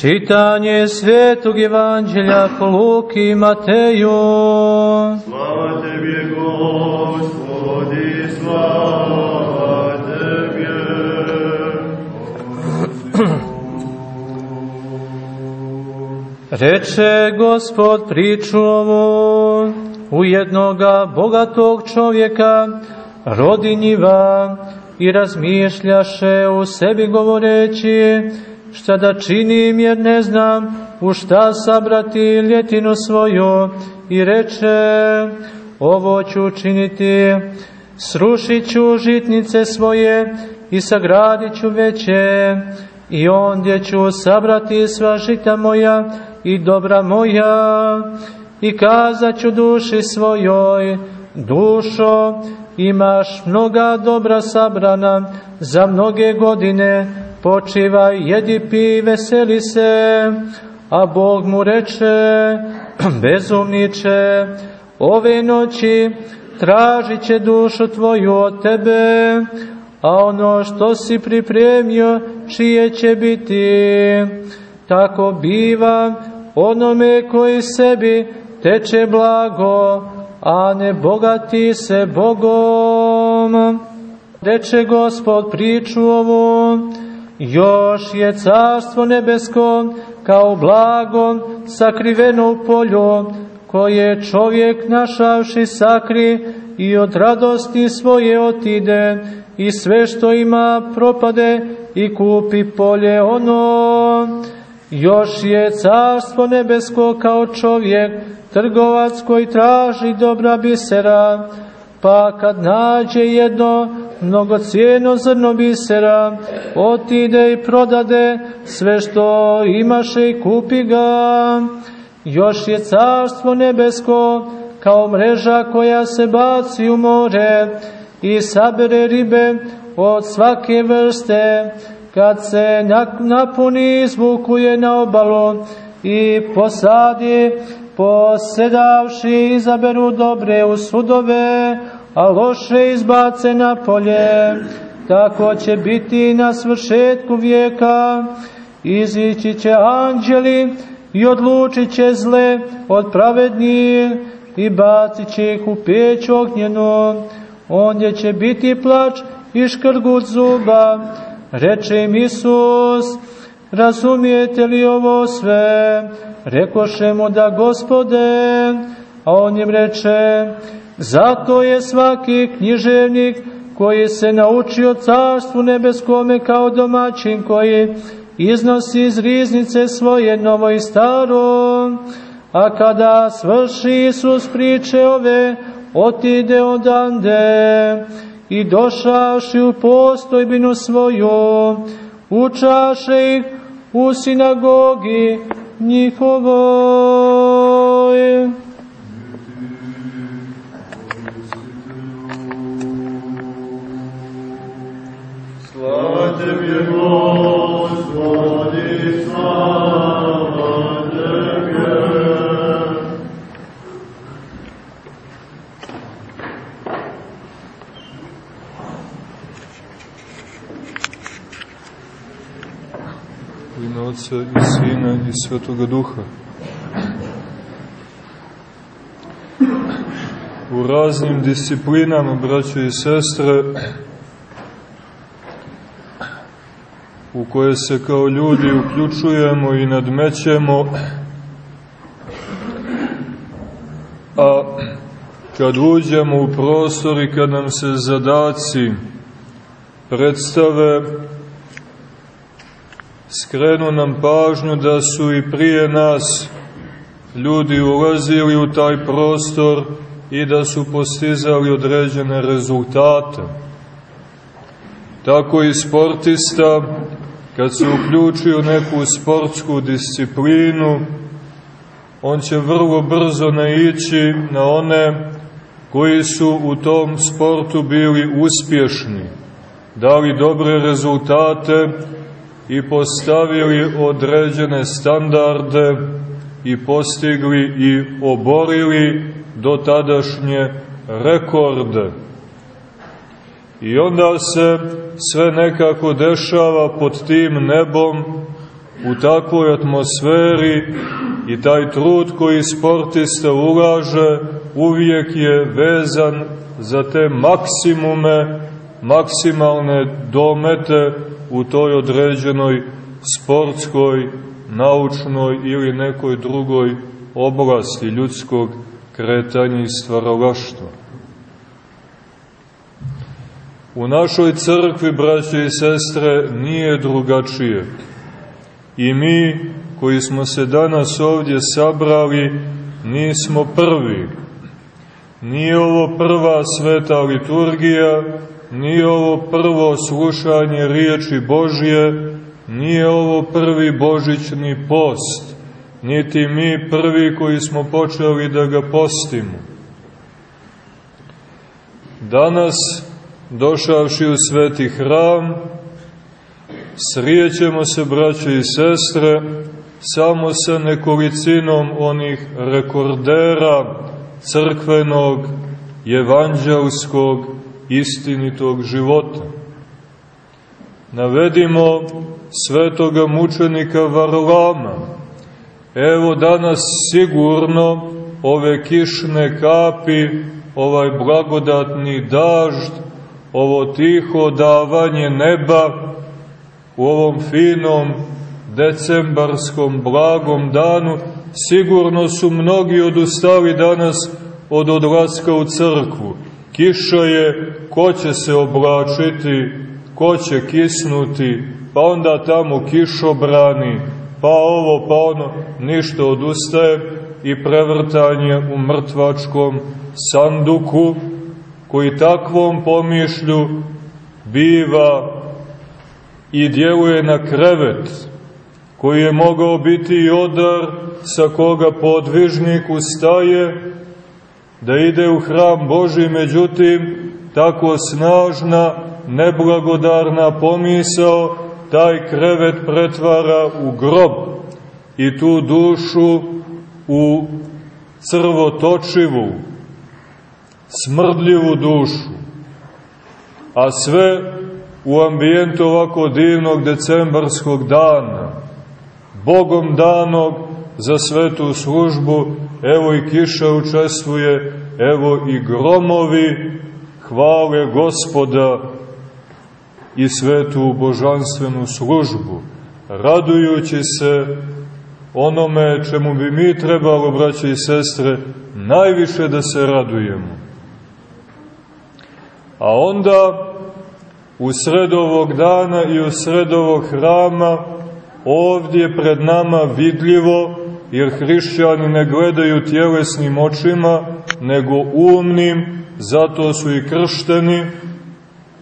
Čitanje svetog evanđelja po Luki i Mateju. Slava tebi, Gospodi, slava tebi. Reče Gospod priču ovu u jednoga bogatog čovjeka, rodinjiva, i razmišljaše u sebi govoreći, šta da činim jer ne znam u šta sabrati ljetinu svoju. I reče ovo ću učiniti srušit ću žitnice svoje i sagradit ću veće. I ondje ću sabrati sva žita moja i dobra moja. I kazat ću duši svojoj dušo imaš mnoga dobra sabrana za mnoge godine počivaj, jedi, pi, veseli se. A Bog mu reče, bezumniče, ove noći tražit će dušu tvoju od tebe, a ono što si pripremio, čije će biti. Tako biva onome koji sebi teče blago, a ne bogati se Bogom. Reče Gospod priču ovu, Još je carstvo nebesko kao blago sakriveno u polju, koje čovjek našavši sakri i od radosti svoje otide i sve što ima propade i kupi polje ono. Još je carstvo nebesko kao čovjek, trgovac koji traži dobra bisera, pa kad nađe jedno mnogocijeno zrno bisera, otide i prodade sve što imaše i kupi ga. Još je carstvo nebesko kao mreža koja se baci u more i sabere ribe od svake vrste, kad se napuni izvukuje na obalu i posadi, posedavši izaberu dobre u sudove, a loše izbace na polje. Tako će biti na svršetku vijeka. Izići će anđeli i odlučit će zle od pravednije i bacit će ih u peć ognjenu. Ondje će biti plač i škrgut zuba. Reče im Isus, razumijete li ovo sve? Rekoše mu da gospode, a on im reče, Zato je svaki književnik koji se naučio carstvu nebeskome kao domaćin koji iznosi iz riznice svoje novo i staro, a kada svrši Isus priče ove, otide odande i došavši u postojbinu svoju, učaše ih u sinagogi njihovoj. Tebi, Gospodi, slava Tebi. Otca i Sina i Svetoga Duha. U raznim disciplinama, braćo i sestre, u koje se kao ljudi uključujemo i nadmećemo, a kad uđemo u prostor i kad nam se zadaci predstave, skrenu nam pažnju da su i prije nas ljudi ulazili u taj prostor i da su postizali određene rezultate. Tako i sportista kad se uključi u neku sportsku disciplinu, on će vrlo brzo naići na one koji su u tom sportu bili uspješni, dali dobre rezultate i postavili određene standarde i postigli i oborili do tadašnje rekorde. I onda se sve nekako dešava pod tim nebom u takvoj atmosferi i taj trud koji sportista ulaže uvijek je vezan za te maksimume, maksimalne domete u toj određenoj sportskoj, naučnoj ili nekoj drugoj oblasti ljudskog kretanja i stvaralaštva. U našoj crkvi, braće i sestre, nije drugačije. I mi, koji smo se danas ovdje sabrali, nismo prvi. Nije ovo prva sveta liturgija, nije ovo prvo slušanje riječi Božje, nije ovo prvi božićni post, niti mi prvi koji smo počeli da ga postimo. Danas, došavši u sveti hram, srijećemo se, braće i sestre, samo sa nekolicinom onih rekordera crkvenog, evanđelskog, istinitog života. Navedimo svetoga mučenika Varlama. Evo danas sigurno ove kišne kapi, ovaj blagodatni dažd, ovo tiho davanje neba u ovom finom decembarskom blagom danu, sigurno su mnogi odustali danas od odlaska u crkvu. Kiša je, ko će se oblačiti, ko će kisnuti, pa onda tamo kišobrani, pa ovo, pa ono, ništa odustaje i prevrtanje u mrtvačkom sanduku, koji takvom pomišlju biva i djeluje na krevet, koji je mogao biti i odar sa koga podvižnik ustaje, da ide u hram Boži, međutim, tako snažna, neblagodarna pomisao, taj krevet pretvara u grob i tu dušu u crvotočivu, smrdljivu dušu. A sve u ambijentu ovako divnog decembarskog dana, Bogom danog za svetu službu, evo i kiša učestvuje, evo i gromovi hvale gospoda i svetu božanstvenu službu, radujući se onome čemu bi mi trebalo, braće i sestre, najviše da se radujemo. A onda, u sred ovog dana i u sred ovog hrama, ovdje pred nama vidljivo, jer hrišćani ne gledaju tjelesnim očima, nego umnim, zato su i kršteni,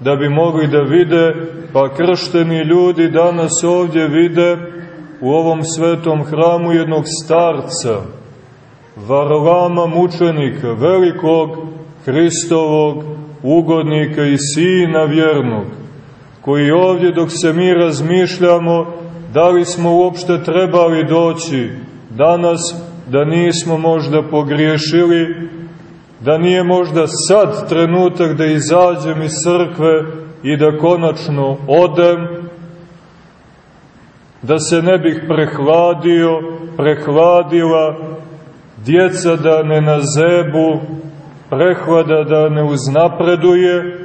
da bi mogli da vide, pa kršteni ljudi danas ovdje vide u ovom svetom hramu jednog starca, Varlama mučenika, velikog Hristovog ugodnika i sina vjernog, koji ovdje dok se mi razmišljamo, da li smo uopšte trebali doći danas, da nismo možda pogriješili, da nije možda sad trenutak da izađem iz crkve i da konačno odem, da se ne bih prehladio, prehladila, djeca da ne nazebu, prehlada da ne uznapreduje,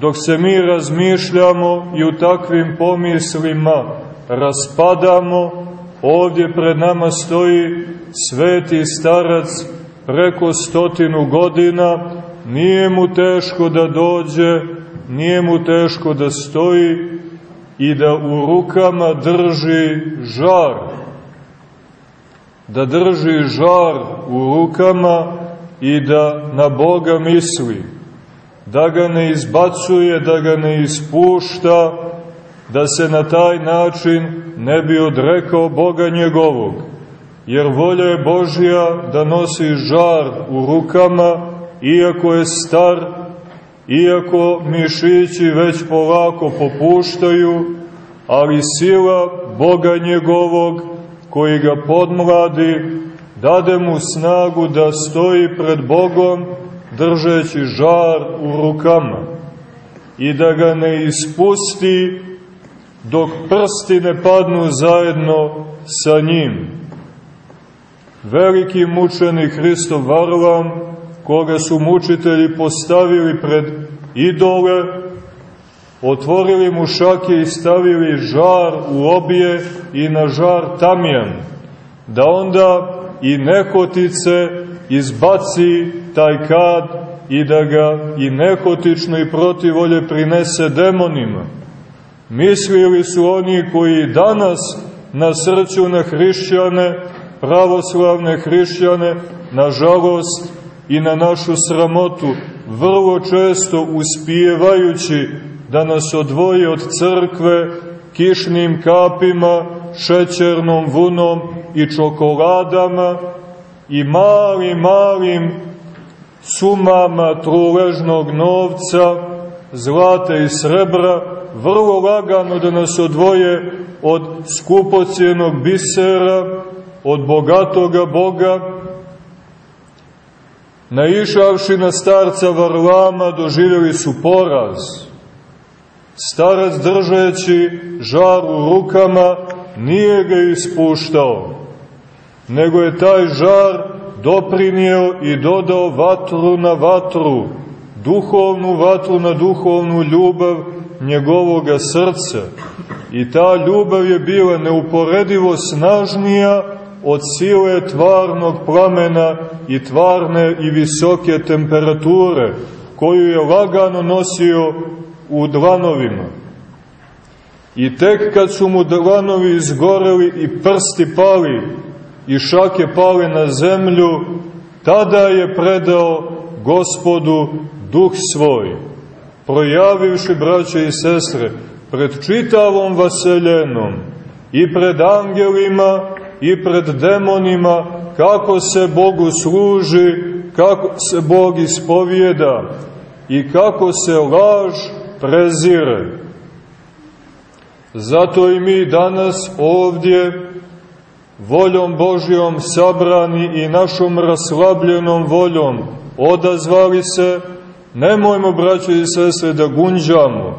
dok se mi razmišljamo i u takvim pomislima raspadamo, ovdje pred nama stoji sveti starac preko stotinu godina, nije mu teško da dođe, nije mu teško da stoji i da u rukama drži žar. Da drži žar u rukama i da na Boga misli. Da ga ne izbacuje, da ga ne ispušta, da se na taj način ne bi odrekao Boga njegovog jer volja je Božja da nosi žar u rukama, iako je star, iako mišići već polako popuštaju, ali sila Boga njegovog, koji ga podmladi, dade mu snagu da stoji pred Bogom, držeći žar u rukama i da ga ne ispusti dok prsti ne padnu zajedno sa njim. Veliki mučenik Hristo Varlam, koga su mučitelji postavili pred idole, otvorili mu šake i stavili žar u obje i na žar tamjan, da onda i nehotice izbaci taj kad i da ga i nehotično i protiv volje prinese demonima. Mislili su oni koji danas na srću na hrišćane, pravoslavne hrišćane, nažalost i na našu sramotu, vrlo često uspijevajući da nas odvoji od crkve kišnim kapima, šećernom vunom i čokoladama i malim, malim sumama truležnog novca, zlata i srebra, vrlo lagano da nas odvoje od skupocijenog bisera, od bogatoga Boga, naišavši na starca Varlama doživjeli su poraz. Starac držeći žar u rukama nije ga ispuštao, nego je taj žar doprinio i dodao vatru na vatru, duhovnu vatru na duhovnu ljubav njegovoga srca. I ta ljubav je bila neuporedivo snažnija od sile tvarnog plamena i tvarne i visoke temperature, koju je lagano nosio u dlanovima. I tek kad su mu dlanovi izgoreli i prsti pali i šake pale na zemlju, tada je predao gospodu duh svoj, projavivši braće i sestre pred čitavom vaseljenom i pred angelima i pred demonima kako se Bogu služi, kako se Bog ispovijeda i kako se laž prezire. Zato i mi danas ovdje voljom Božjom sabrani i našom raslabljenom voljom odazvali se, nemojmo, braćo i sestre, da gunđamo.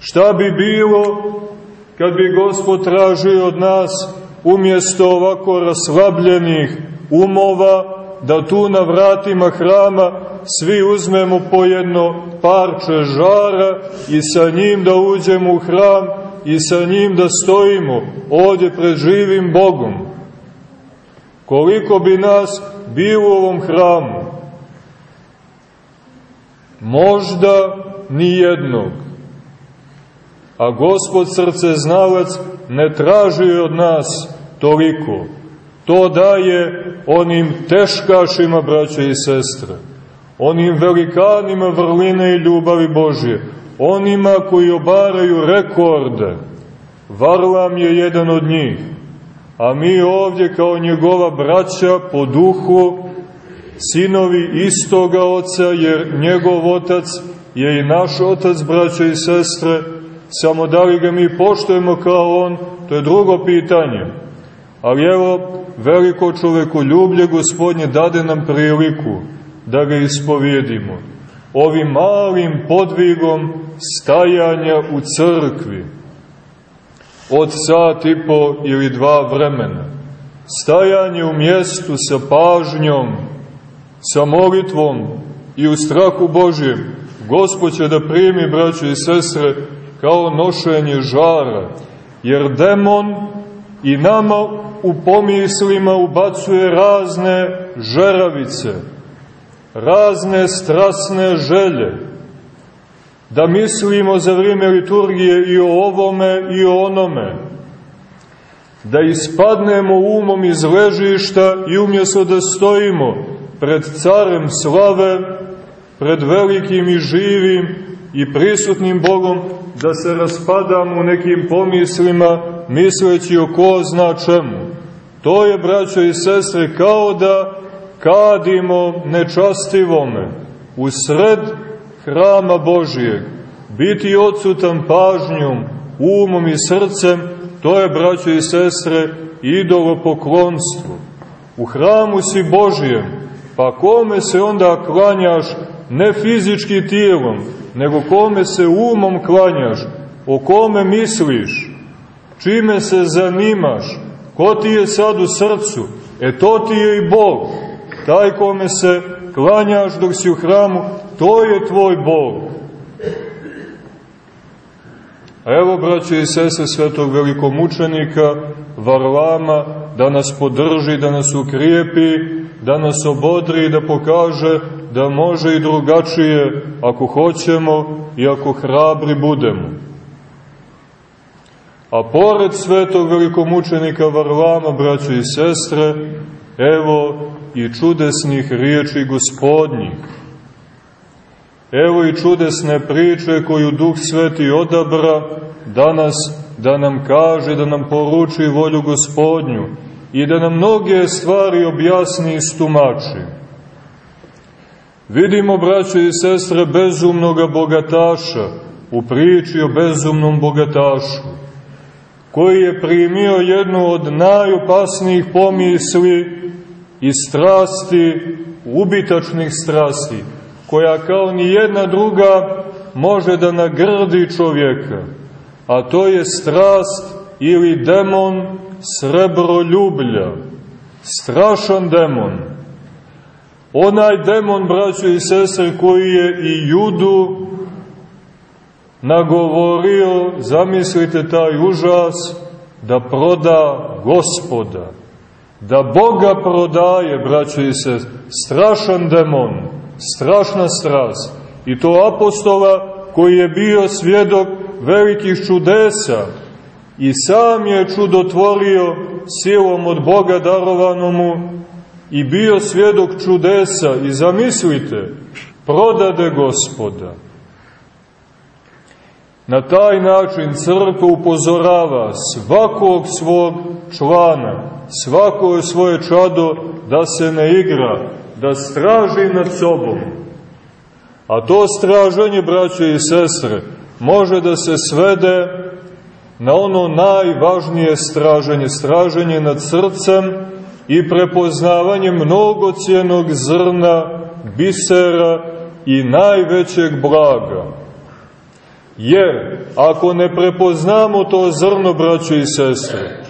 Šta bi bilo kad bi Gospod tražio od nas umjesto ovako raslabljenih umova, da tu na vratima hrama svi uzmemo po jedno parče žara i sa njim da uđemo u hram i sa njim da stojimo ovdje pred živim Bogom. Koliko bi nas bilo u ovom hramu? Možda ni jednog. A Gospod srce znalac ne traži od nas toliko. To daje onim teškašima, braće i sestre, onim velikanima vrline i ljubavi Božje, onima koji obaraju rekorde. Varlam je jedan od njih, a mi ovdje kao njegova braća po duhu, sinovi istoga oca, jer njegov otac je i naš otac, braća i sestre, samo da li ga mi poštojemo kao on, to je drugo pitanje. Ali evo, veliko čoveku ljublje gospodnje dade nam priliku da ga ispovjedimo. Ovim malim podvigom stajanja u crkvi od sat i po ili dva vremena. Stajanje u mjestu sa pažnjom, sa molitvom i u strahu Božjem. Gospod će da primi, braće i sestre, kao nošenje žara, jer demon i nama u pomislima ubacuje razne žeravice, razne strasne želje, da mislimo za vrijeme liturgije i o ovome i o onome, da ispadnemo umom iz ležišta i umjesto da stojimo pred carem slave, pred velikim i živim i prisutnim Bogom, da se raspadamo u nekim pomislima, misleći o ko zna čemu. To je, braćo i sestre, kao da kadimo nečastivome u sred hrama Božijeg, biti odsutan pažnjom, umom i srcem, to je, braćo i sestre, idolopoklonstvo. U hramu si Božijem, pa kome se onda klanjaš ne fizički tijelom, nego kome se umom klanjaš, o kome misliš, čime se zanimaš, ko ti je sad u srcu, e to ti je i Bog. Taj kome se klanjaš dok si u hramu, to je tvoj Bog. A evo, braće i sese svetog velikomučenika, Varlama, da nas podrži, da nas ukrijepi, da nas obodri, da pokaže da može i drugačije ako hoćemo i ako hrabri budemo. A pored svetog velikomučenika Varlama, braće i sestre, evo i čudesnih riječi gospodnjih. Evo i čudesne priče koju Duh Sveti odabra danas da nam kaže, da nam poruči volju gospodnju i da nam mnoge stvari objasni i stumači. Vidimo, braće i sestre, bezumnoga bogataša u priči o bezumnom bogatašu, koji je primio jednu od najopasnijih pomisli i strasti, ubitačnih strasti, koja kao ni jedna druga može da nagrdi čovjeka, a to je strast ili demon srebroljublja, strašan demon. Onaj demon, braćo i sestre, koji je i judu nagovorio, zamislite taj užas, da proda gospoda, da Boga prodaje, braćo i sestre, strašan demon, strašna strast. I to apostola koji je bio svjedok velikih čudesa i sam je čudotvorio silom od Boga darovanomu i bio svjedok čudesa i zamislite, prodade gospoda. Na taj način crkva upozorava svakog svog člana, svako svoje čado da se ne igra, da straži nad sobom. A to straženje, braće i sestre, može da se svede na ono najvažnije straženje, straženje nad srcem i prepoznavanje mnogocijenog zrna, bisera i najvećeg blaga. Jer, ako ne prepoznamo to zrno, braćo i sestre,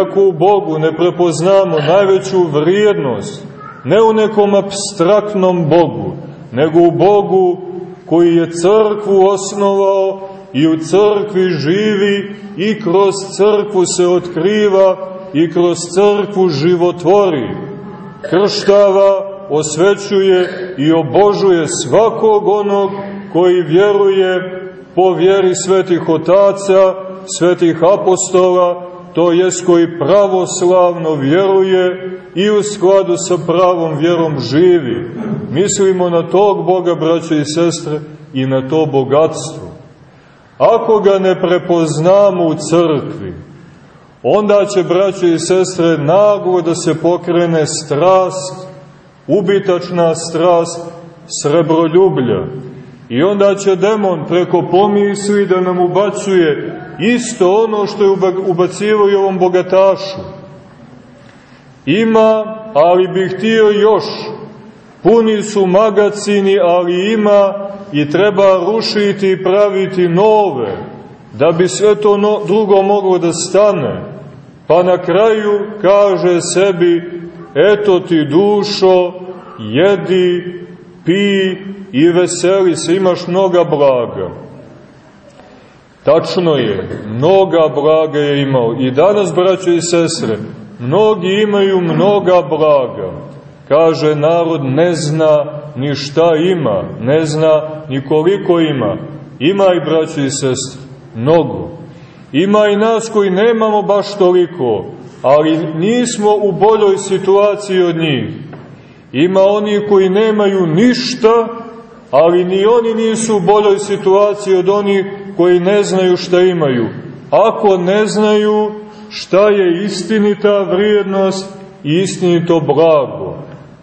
ako u Bogu ne prepoznamo najveću vrijednost, ne u nekom abstraktnom Bogu, nego u Bogu koji je crkvu osnovao i u crkvi živi i kroz crkvu se otkriva i kroz crkvu životvori, krštava, osvećuje i obožuje svakog onog koji vjeruje po vjeri svetih otaca, svetih apostola, to jest koji pravoslavno vjeruje i u skladu sa pravom vjerom živi. Mislimo na tog Boga, braće i sestre, i na to bogatstvo. Ako ga ne prepoznamo u crkvi, onda će, braće i sestre, naglo da se pokrene strast, ubitačna strast srebroljublja. I onda će demon preko pomisli da nam ubacuje isto ono što je ubacivo i ovom bogatašu. Ima, ali bih htio još. Puni su magacini, ali ima i treba rušiti i praviti nove, da bi sve to no, drugo moglo da stane. Pa na kraju kaže sebi, eto ti dušo, jedi, pi i veseli se, imaš mnoga blaga. Tačno je, mnoga blaga je imao. I danas, braćo i sestre, mnogi imaju mnoga blaga. Kaže, narod ne zna ni šta ima, ne zna ni koliko ima. Ima i, braćo i sestre, mnogo. Ima i nas koji nemamo baš toliko, ali nismo u boljoj situaciji od njih. Ima oni koji nemaju ništa, ali ni oni nisu u boljoj situaciji od onih koji ne znaju šta imaju. Ako ne znaju šta je istinita vrijednost i istinito blago,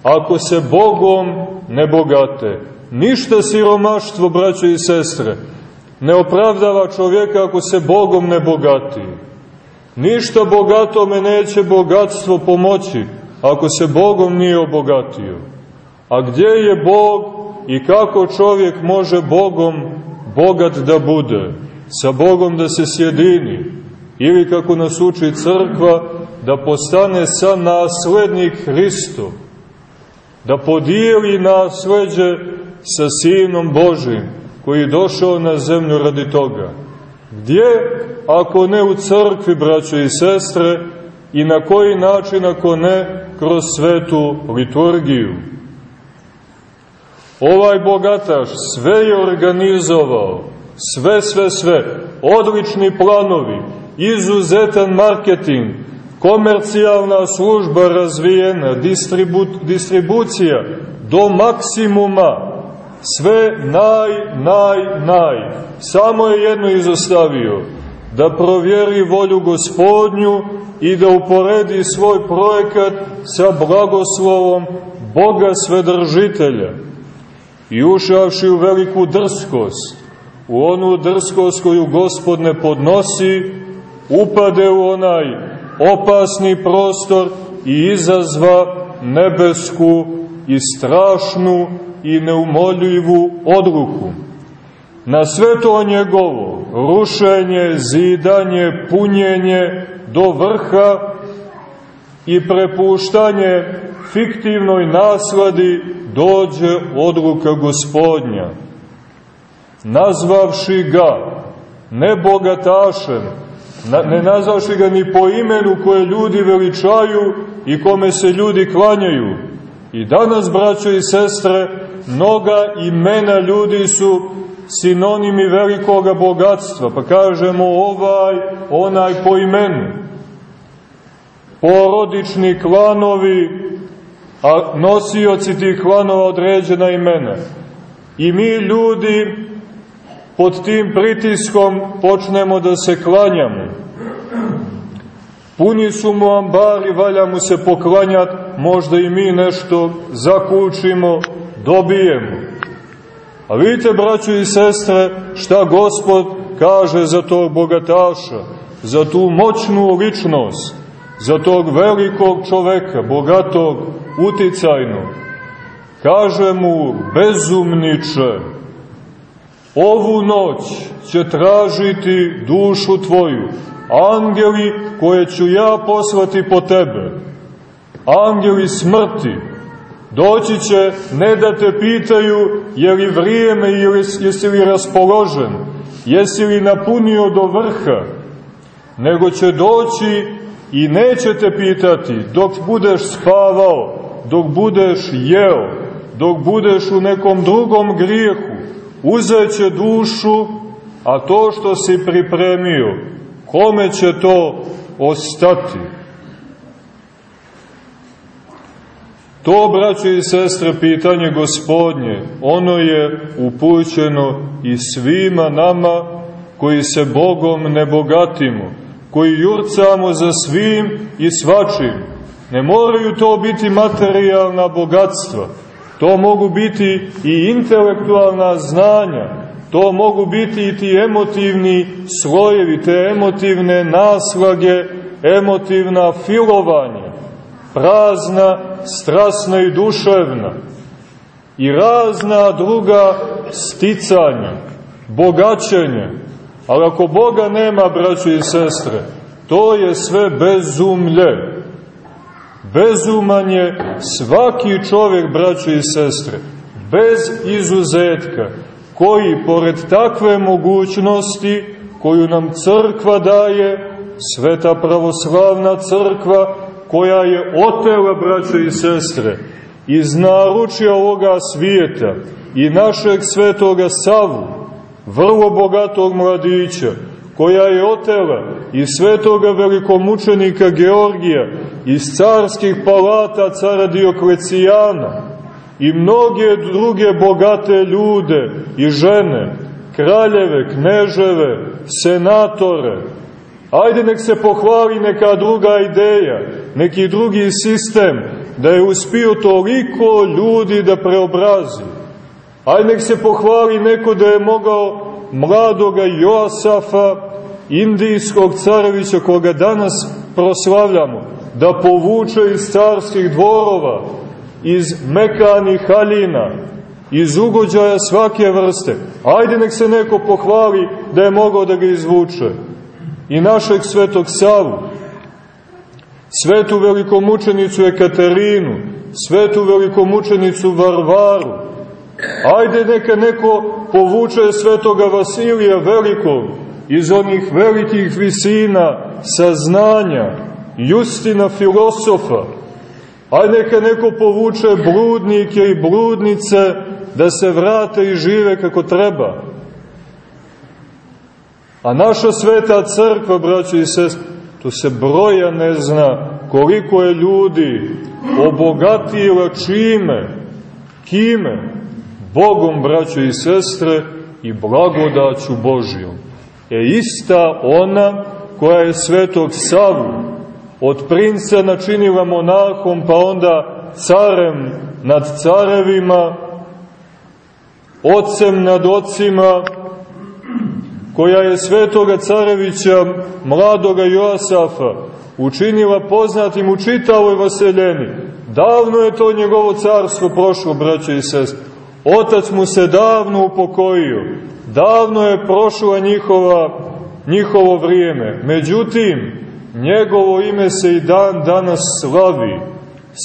ako se Bogom ne bogate, ništa siromaštvo, braćo i sestre, ne opravdava čovjeka ako se Bogom ne bogati. Ništa bogatome neće bogatstvo pomoći ako se Bogom nije obogatio. A gdje je Bog i kako čovjek može Bogom bogat da bude? sa Bogom da se sjedini, ili kako nas uči crkva, da postane sa naslednik Hristov, da podijeli nasleđe sa Sinom Božim, koji je došao na zemlju radi toga. Gdje, ako ne u crkvi, braćo i sestre, i na koji način, ako ne, kroz svetu liturgiju. Ovaj bogataš sve je organizovao, sve, sve, sve, odlični planovi, izuzetan marketing, komercijalna služba razvijena, distribu, distribucija do maksimuma, sve naj, naj, naj. Samo je jedno izostavio, da provjeri volju gospodnju i da uporedi svoj projekat sa blagoslovom Boga Svedržitelja. I ušavši u veliku drskost, u onu drskost koju gospod ne podnosi, upade u onaj opasni prostor i izazva nebesku i strašnu i neumoljivu odluku. Na sve to njegovo rušenje, zidanje, punjenje do vrha i prepuštanje fiktivnoj nasladi dođe odluka gospodnja. Nazvavši ga ne bogatašem, ne nazvavši ga ni po imenu koje ljudi veličaju i kome se ljudi klanjaju. I danas, braćo i sestre, mnoga imena ljudi su sinonimi velikoga bogatstva, pa kažemo ovaj, onaj po imenu. Porodični klanovi, a nosioci tih klanova određena imena. I mi ljudi pod tim pritiskom počnemo da se klanjamo. Puni su mu ambari, valja mu se poklanjati, možda i mi nešto zakučimo, dobijemo. A vidite, braćo i sestre, šta Gospod kaže za tog bogataša, za tu moćnu ličnost, za tog velikog čoveka, bogatog, uticajnog. Kaže mu, bezumniče, ovu noć će tražiti dušu tvoju, angeli koje ću ja poslati po tebe, angeli smrti, doći će ne da te pitaju je li vrijeme ili jesi li raspoložen, jesi li napunio do vrha, nego će doći i neće te pitati dok budeš spavao, dok budeš jeo, dok budeš u nekom drugom grijehu, uzeće dušu, a to što si pripremio, kome će to ostati? To, braće i sestre, pitanje gospodnje, ono je upućeno i svima nama koji se Bogom ne bogatimo, koji jurcamo za svim i svačim. Ne moraju to biti materijalna bogatstva, to mogu biti i intelektualna znanja, to mogu biti i ti emotivni slojevi, te emotivne naslage, emotivna filovanja, prazna, strasna i duševna i razna druga sticanja, bogaćenja. Ali ako Boga nema, braćo i sestre, to je sve bezumlje. Bezuman je svaki čovjek, braćo i sestre, bez izuzetka, koji pored takve mogućnosti koju nam crkva daje, sveta pravoslavna crkva, koja je otela, braćo i sestre, iz naručja ovoga svijeta i našeg svetoga Savu, vrlo bogatog mladića, koja je otela i svetoga velikomučenika Georgija, iz carskih palata cara Dioklecijana i mnoge druge bogate ljude i žene, kraljeve, kneževe, senatore, Ajde nek se pohvali neka druga ideja, neki drugi sistem, da je uspio toliko ljudi da preobrazi. Ajde nek se pohvali neko da je mogao mladoga Joasafa, indijskog carevića koga danas proslavljamo, da povuče iz carskih dvorova, iz mekanih haljina, iz ugođaja svake vrste. Ajde nek se neko pohvali da je mogao da ga izvuče. I našeg svetog Savu, svetu velikomučenicu Ekaterinu, svetu velikomučenicu Varvaru. Ajde neka neko povuče svetoga Vasilija Velikog iz onih velikih visina saznanja, Justina filosofa. Ajde neka neko povuče bludnike i bludnice da se vrate i žive kako treba. A naša sveta crkva, braćo i sest, to se broja ne zna koliko je ljudi obogatila čime, kime, Bogom, braćo i sestre, i blagodaću Božijom. E ista ona koja je svetog Savu od princa načinila monahom, pa onda carem nad carevima, ocem nad ocima, koja je svetoga carevića, mladoga Joasafa, učinila poznatim u čitavoj vaseljeni. Davno je to njegovo carstvo prošlo, braće i sest. Otac mu se davno upokojio. Davno je prošlo njihova, njihovo vrijeme. Međutim, njegovo ime se i dan danas slavi.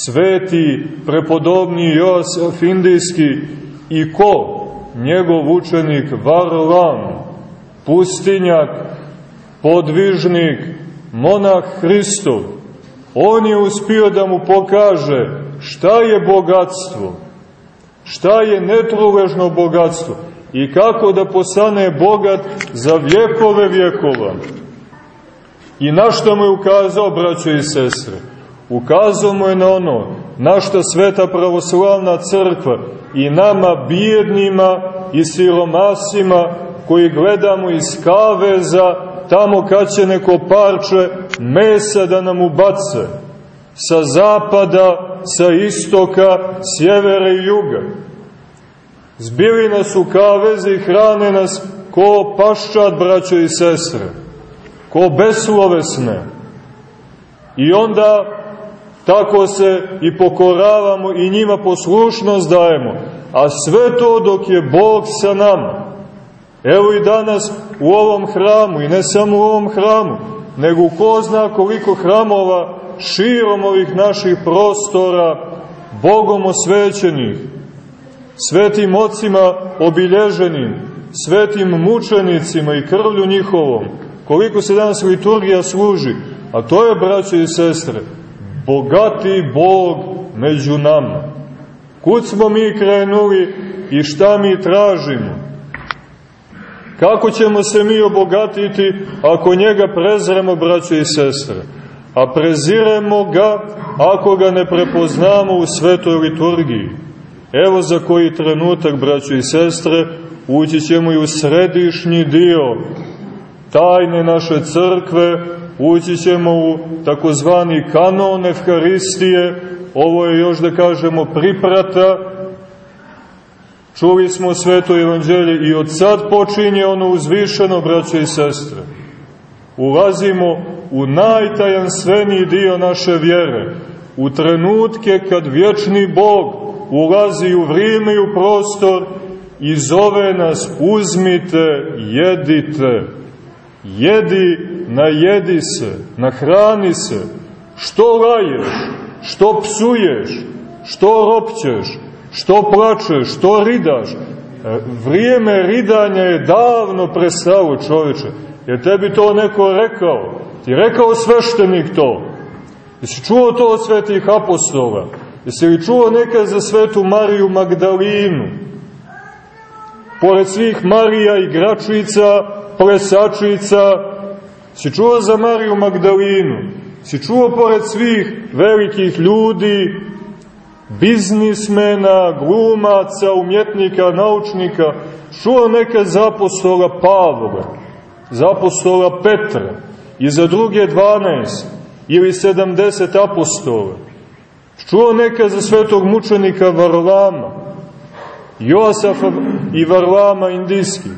Sveti, prepodobni Joasaf Indijski i ko? Njegov učenik Varlam, pustinjak, podvižnik, monah Hristov. On je uspio da mu pokaže šta je bogatstvo, šta je netruležno bogatstvo i kako da postane bogat za vjekove vjekova. I na što mu je ukazao, braćo i sestre? Ukazao mu je na ono, na što sveta pravoslavna crkva i nama bijednima i siromasima koji gledamo iz kaveza tamo kad će neko parče mesa da nam ubace sa zapada, sa istoka, sjevera i juga. Zbili nas u kaveze i hrane nas ko paščad, braćo i sestre, ko beslovesne. I onda tako se i pokoravamo i njima poslušnost dajemo, a sve to dok je Bog sa nama. Evo i danas u ovom hramu, i ne samo u ovom hramu, nego u ko zna koliko hramova širom ovih naših prostora, Bogom osvećenih, svetim ocima obilježenim, svetim mučenicima i krvlju njihovom, koliko se danas liturgija služi, a to je, braće i sestre, bogati Bog među nama. Kud smo mi krenuli i šta mi tražimo? Kako ćemo se mi obogatiti ako njega prezremo, braćo i sestre? A preziremo ga ako ga ne prepoznamo u svetoj liturgiji. Evo za koji trenutak, braćo i sestre, ući ćemo i u središnji dio tajne naše crkve, ući ćemo u takozvani kanon Evharistije, ovo je još da kažemo priprata, čuli smo sveto evanđelje i od sad počinje ono uzvišeno, braće i sestre. Ulazimo u najtajanstveniji dio naše vjere, u trenutke kad vječni Bog ulazi u vrijeme i u prostor i zove nas uzmite, jedite, jedi, najedi se, nahrani se, što laješ, što psuješ, što ropćeš, što plačeš, što ridaš. E, vrijeme ridanja je davno prestalo čoveče, jer tebi to neko rekao, ti rekao sveštenik to, jesi čuo to od svetih apostola, jesi li čuo neka za svetu Mariju Magdalinu, pored svih Marija igračica, plesačica, si čuo za Mariju Magdalinu, si čuo pored svih velikih ljudi, biznismena, glumaca, umjetnika, naučnika, čuo neka za apostola Pavla, za apostola Petra i za druge 12 ili 70 apostola. Čuo neka za svetog mučenika Varlama, Joasafa i Varlama indijski.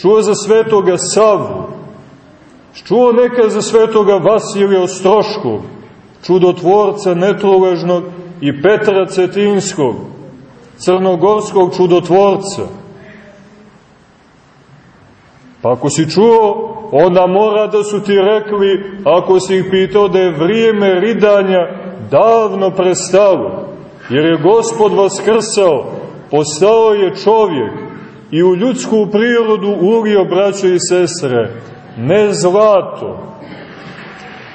Čuo za svetoga Savu. Čuo neka za svetoga Vasilija Ostroškog, čudotvorca netruležnog i Petra Cetinskog, crnogorskog čudotvorca. Pa ako si čuo, onda mora da su ti rekli, ako si ih pitao da je vrijeme ridanja davno prestalo, jer je gospod vaskrsao, postao je čovjek i u ljudsku prirodu ulio, braćo i sestre, ne zlato,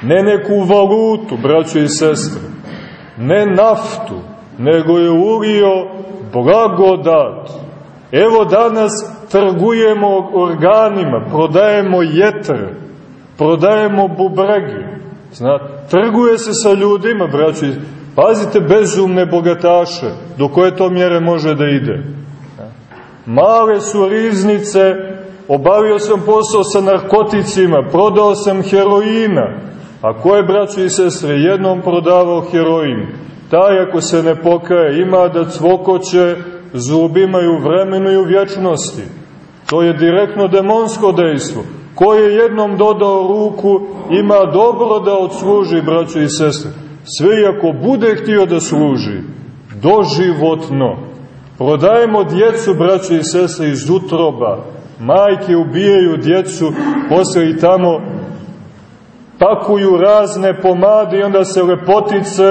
ne neku valutu, braćo i sestre, ne naftu, nego je ulio blagodat. Evo danas trgujemo organima, prodajemo jetre, prodajemo bubrege. Zna, trguje se sa ljudima, braćo. Pazite bezumne bogataše, do koje to mjere može da ide. Male su riznice, obavio sam posao sa narkoticima, prodao sam heroina. A ko je, braćo i sestre, jednom prodavao heroin? Taj ako se ne pokaje, ima da cvokoće zubima i u vremenu i u vječnosti. To je direktno demonsko dejstvo. Ko je jednom dodao ruku, ima dobro da odsluži, braćo i sestre. Sve ako bude htio da služi, doživotno. Prodajemo djecu, braćo i sestre, iz utroba. Majke ubijaju djecu, posle i tamo pakuju razne pomade i onda se lepotice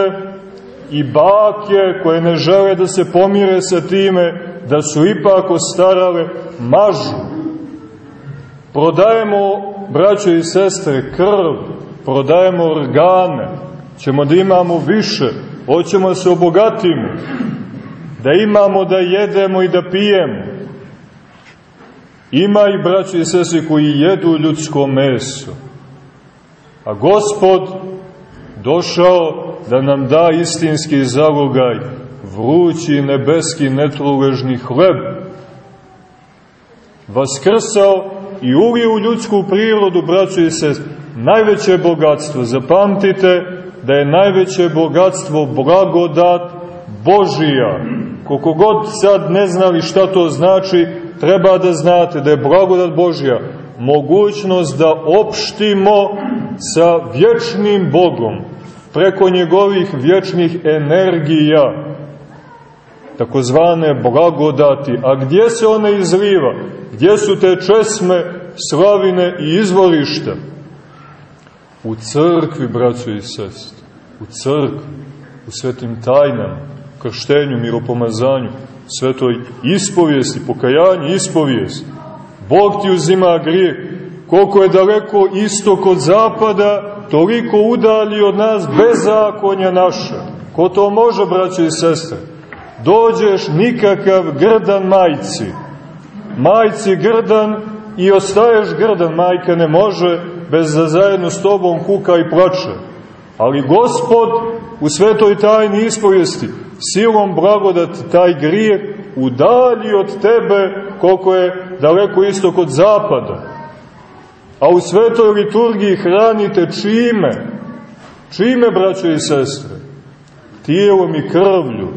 i bake koje ne žele da se pomire sa time, da su ipak ostarale, mažu. Prodajemo, braćo i sestre, krv, prodajemo organe, ćemo da imamo više, hoćemo da se obogatimo, da imamo da jedemo i da pijemo. Ima i braćo i sestre koji jedu ljudsko meso. A gospod došao da nam da istinski zalogaj, vrući nebeski netruležni hleb. Vaskrsao i ulio u ljudsku prirodu, braćo i sest, najveće bogatstvo. Zapamtite da je najveće bogatstvo blagodat Božija. Koliko god sad ne znali šta to znači, treba da znate da je blagodat Božija mogućnost da opštimo sa vječnim Bogom preko njegovih vječnih energija takozvane blagodati. A gdje se ona izliva? Gdje su te česme, slavine i izvorišta? U crkvi, braćo i sest, u crkvi, u svetim tajnama, krštenju, miropomazanju, svetoj ispovijesti, pokajanju, ispovijesti. Bog ti uzima grijeh. Koliko je daleko istok od zapada, toliko udalji od nas bezakonja naša. Ko to može, braćo i sestre? Dođeš nikakav grdan majci. Majci grdan i ostaješ grdan. Majka ne može bez da zajedno s tobom kuka i plače. Ali gospod u svetoj tajni ispovijesti silom blagodat taj grijeh udalji od tebe koliko je daleko istok od zapada. A u svetoj liturgiji hranite čime? Čime, braćo i sestre? Tijelom i krvlju.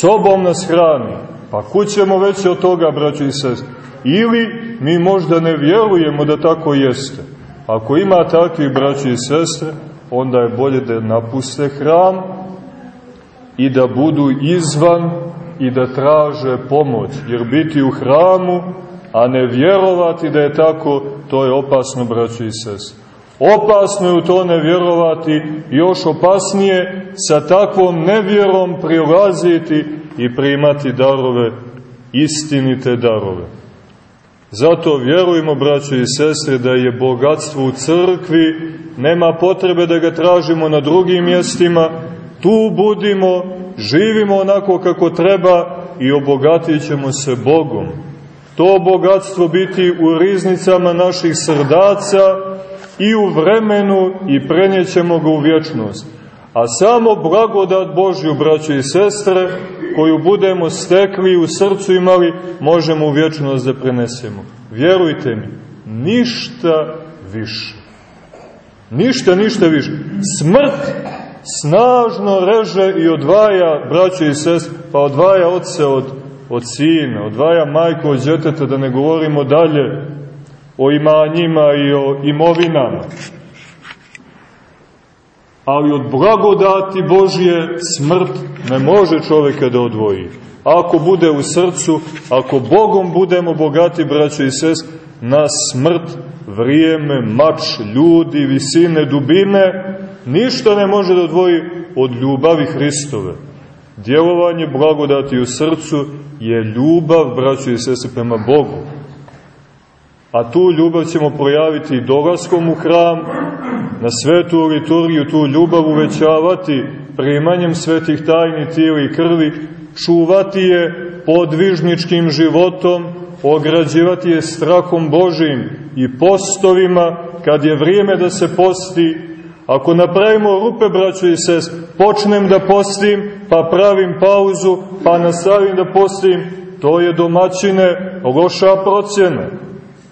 Sobom nas hrani. Pa kućemo već od toga, braćo i sestre? Ili mi možda ne vjerujemo da tako jeste. Ako ima takvi braći i sestre, onda je bolje da napuste hram i da budu izvan i da traže pomoć. Jer biti u hramu, a ne vjerovati da je tako, to je opasno, braći i sestre. Opasno je u to ne vjerovati, još opasnije sa takvom nevjerom prilaziti i primati darove, istinite darove. Zato vjerujemo, braćo i sestre, da je bogatstvo u crkvi, nema potrebe da ga tražimo na drugim mjestima, tu budimo, živimo onako kako treba i obogatit ćemo se Bogom. To bogatstvo biti u riznicama naših srdaca i u vremenu i prenjećemo ga u vječnost. A samo blagodat Božju, braćo i sestre, koju budemo stekli u srcu imali, možemo u vječnost da prenesemo. Vjerujte mi, ništa više. Ništa, ništa više. Smrt snažno reže i odvaja braćo i sest, pa odvaja oce od, od sina, odvaja majku od djeteta, da ne govorimo dalje o imanjima i o imovinama. Ali od blagodati Božje smrt ne može čoveka da odvoji. Ako bude u srcu, ako Bogom budemo bogati, braćo i sest, na smrt, vrijeme, mač, ljudi, visine, dubine, ništa ne može da odvoji od ljubavi Hristove. Djelovanje blagodati u srcu je ljubav, braćo i sese, prema Bogu. A tu ljubav ćemo projaviti dolaskom u hram, na svetu liturgiju, tu ljubav uvećavati primanjem svetih tajni tijela i krvi, čuvati je podvižničkim životom, ograđivati je strahom Božim i postovima, kad je vrijeme da se posti, ako napravimo rupe, braćo i sest, počnem da postim, pa pravim pauzu, pa nastavim da postim, to je domaćine loša procjena.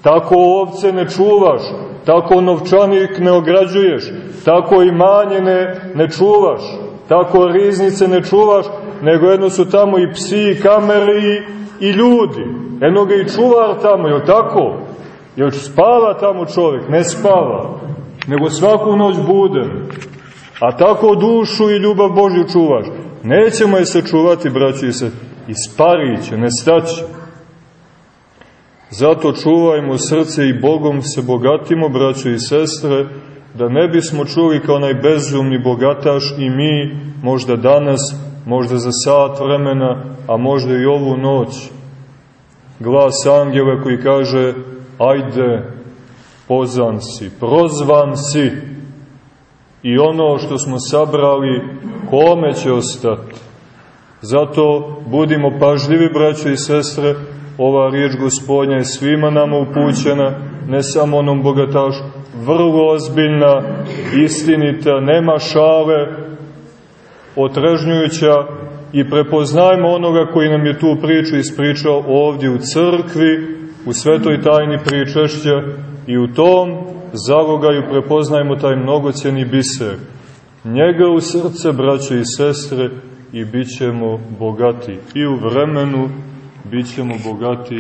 Tako ovce ne čuvaš, tako novčanik ne ograđuješ, tako i manje ne, ne čuvaš, tako riznice ne čuvaš, nego jedno su tamo i psi, i kamere i, i ljudi. Jedno ga i čuvar tamo, je tako? Jer spava tamo čovjek? Ne spava, nego svaku noć bude. A tako dušu i ljubav Božju čuvaš. Nećemo je se čuvati, braći se, isparit će, nestaće. Zato čuvajmo srce i Bogom se bogatimo, braćo i sestre, da ne bismo čuli kao onaj bezumni bogataš i mi, možda danas, možda za sat vremena, a možda i ovu noć, glas angela koji kaže, ajde, pozvan si, prozvan si, i ono što smo sabrali, kome će ostati? Zato budimo pažljivi, braćo i sestre, ova riječ gospodnja je svima nama upućena, ne samo onom bogatašu, vrlo ozbiljna, istinita, nema šale, otrežnjujuća i prepoznajmo onoga koji nam je tu priču ispričao ovdje u crkvi, u svetoj tajni pričešća i u tom zalogaju prepoznajmo taj mnogocjeni biser. Njega u srce, braće i sestre, i bit ćemo bogati i u vremenu, bit ćemo bogati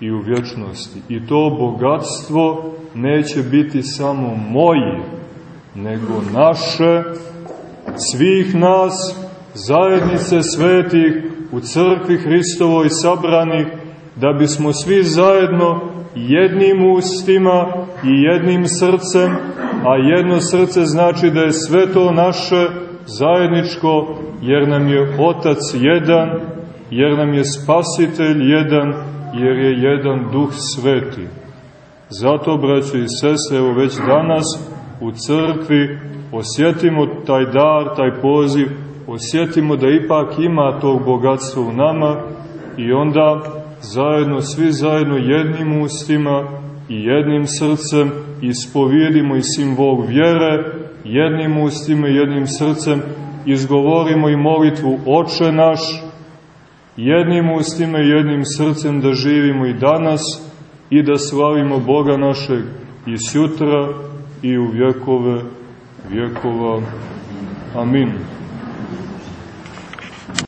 i u vječnosti. I to bogatstvo neće biti samo moje, nego naše, svih nas, zajednice svetih u crkvi Hristovoj sabranih, da bismo svi zajedno jednim ustima i jednim srcem, a jedno srce znači da je sve to naše zajedničko, jer nam je Otac jedan, jer nam je Spasitelj jedan, jer je jedan Duh Sveti. Zato, braće i sese, evo već danas u crkvi osjetimo taj dar, taj poziv, osjetimo da ipak ima tog bogatstva u nama i onda zajedno, svi zajedno jednim ustima i jednim srcem ispovijedimo i simbol vjere, jednim ustima i jednim srcem izgovorimo i molitvu Oče naš, jednim ustima i jednim srcem da živimo i danas i da slavimo Boga našeg i sutra i u vjekove vjekova. Amin.